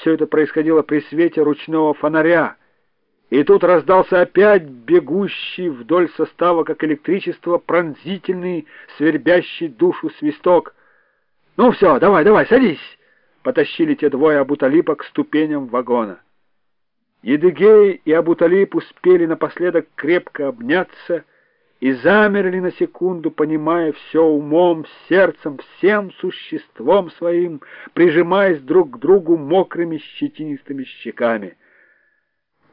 Все это происходило при свете ручного фонаря. И тут раздался опять бегущий вдоль состава, как электричество, пронзительный, свербящий душу свисток. «Ну все, давай, давай, садись!» Потащили те двое Абуталипа к ступеням вагона. Едыгей и Абуталип успели напоследок крепко обняться и замерли на секунду, понимая все умом, сердцем, всем существом своим, прижимаясь друг к другу мокрыми щетинистыми щеками.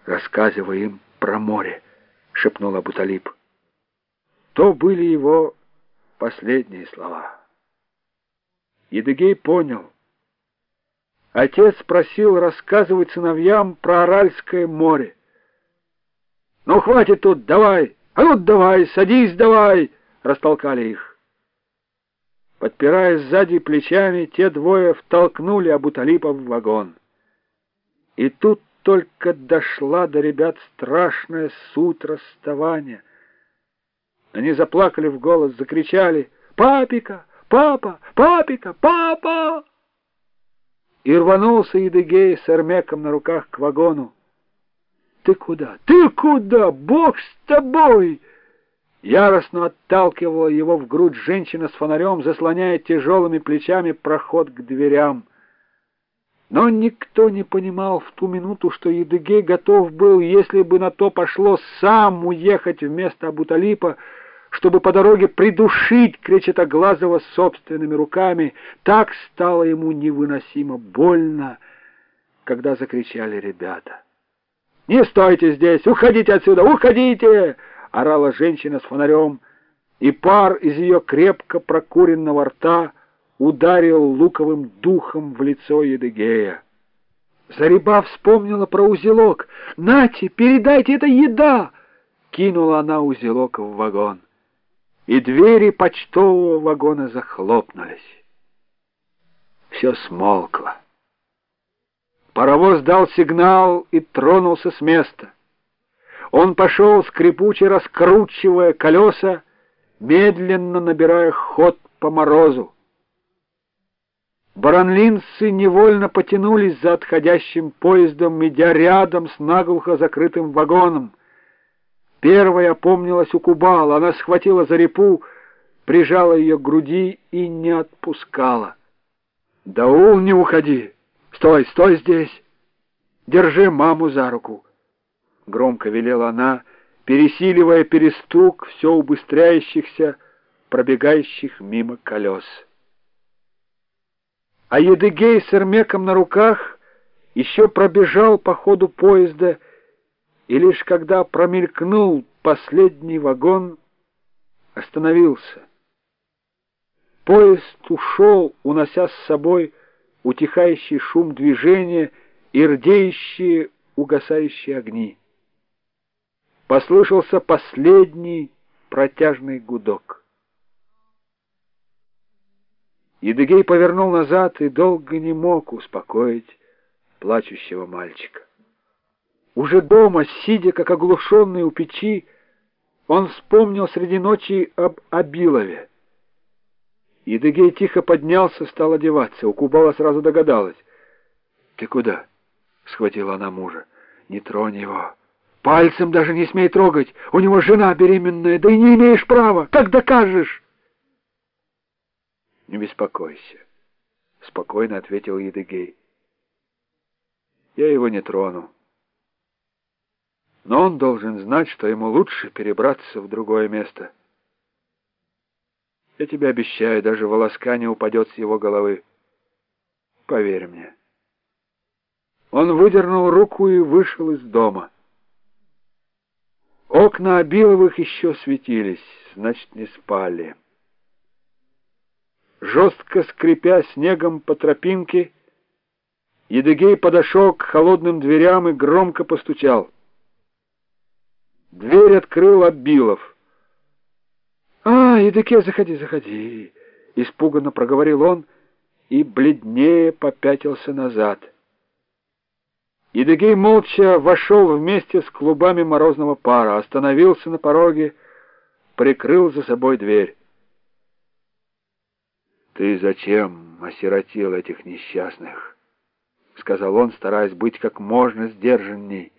«Рассказывай им про море», — шепнул Абуталип. То были его последние слова. Едыгей понял — Отец просил рассказывать сыновьям про Аральское море. «Ну, хватит тут, давай! А ну, давай, садись, давай!» — растолкали их. Подпирая сзади плечами, те двое втолкнули Абуталипа в вагон. И тут только дошла до ребят страшная суть расставания. Они заплакали в голос, закричали «Папика! Папа! Папика! Папа!» И рванулся Едыгей с Эрмеком на руках к вагону. «Ты куда? Ты куда? Бог с тобой!» Яростно отталкивала его в грудь женщина с фонарем, заслоняя тяжелыми плечами проход к дверям. Но никто не понимал в ту минуту, что Едыгей готов был, если бы на то пошло, сам уехать вместо Абуталипа, чтобы по дороге придушить Кречетоглазого собственными руками. Так стало ему невыносимо больно, когда закричали ребята. «Не стойте здесь! Уходите отсюда! Уходите!» — орала женщина с фонарем, и пар из ее крепко прокуренного рта ударил луковым духом в лицо Едыгея. Зариба вспомнила про узелок. «Нате, передайте, это еда!» Кинула она узелок в вагон и двери почтового вагона захлопнулись. Все смолкло. Паровоз дал сигнал и тронулся с места. Он пошел, скрипуче раскручивая колеса, медленно набирая ход по морозу. Баранлинцы невольно потянулись за отходящим поездом, идя рядом с наглухо закрытым вагоном. Первая опомнилась у Кубала. Она схватила за репу, прижала ее к груди и не отпускала. «Даул, не уходи! Стой, стой здесь! Держи маму за руку!» Громко велела она, пересиливая перестук все убыстряющихся, пробегающих мимо колес. А Едыгей с Эрмеком на руках еще пробежал по ходу поезда, и лишь когда промелькнул последний вагон, остановился. Поезд ушел, унося с собой утихающий шум движения и рдеющие угасающие огни. Послышался последний протяжный гудок. Едыгей повернул назад и долго не мог успокоить плачущего мальчика. Уже дома, сидя как оглушенный у печи, он вспомнил среди ночи об Абилове. Едыгей тихо поднялся, стал одеваться. У Кубала сразу догадалась. — Ты куда? — схватила она мужа. — Не тронь его. Пальцем даже не смей трогать. У него жена беременная, да и не имеешь права. Как докажешь? — Не беспокойся, — спокойно ответил Едыгей. — Я его не трону но он должен знать, что ему лучше перебраться в другое место. Я тебе обещаю, даже волоска не упадет с его головы. Поверь мне. Он выдернул руку и вышел из дома. Окна Обиловых еще светились, значит, не спали. Жестко скрипя снегом по тропинке, Едыгей подошел к холодным дверям и громко постучал — Дверь открыл Абилов. «А, Едыке, заходи, заходи!» — испуганно проговорил он и бледнее попятился назад. Едыгей молча вошел вместе с клубами морозного пара, остановился на пороге, прикрыл за собой дверь. «Ты зачем осиротил этих несчастных?» сказал он, стараясь быть как можно сдержанней.